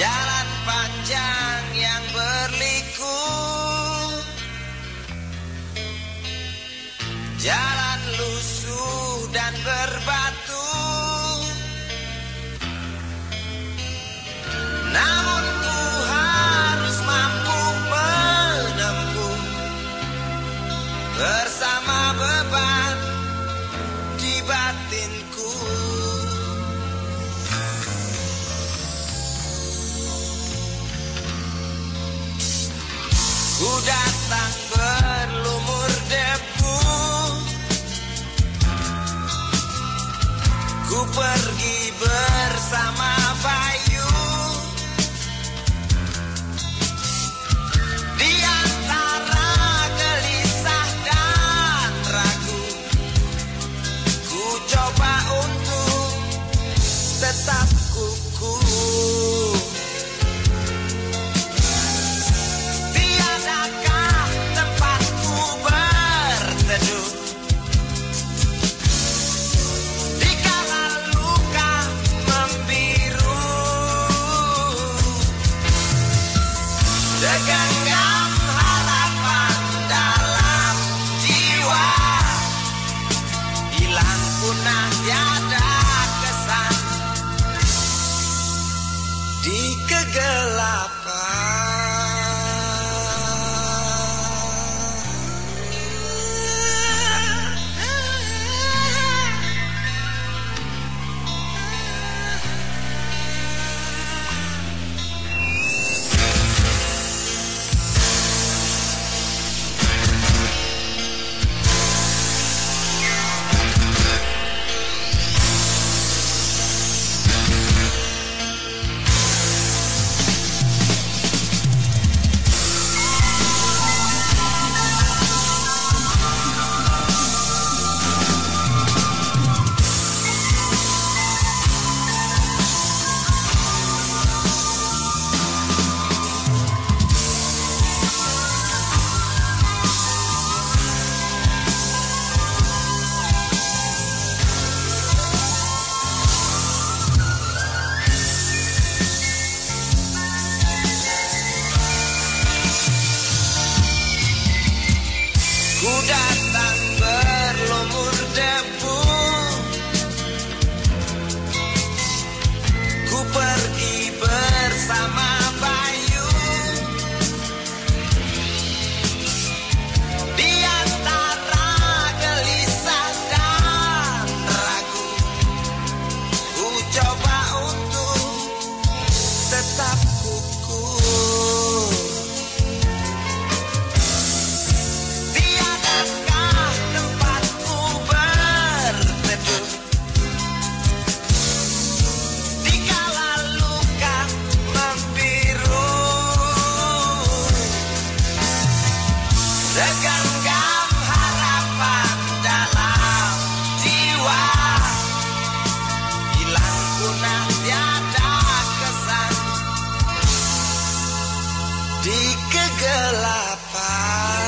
Jalan panjang yang berliku. Jalan lusuh dan ber Ku datang berlumur debu. Ku pergi bersama bayi. una di kegelapan.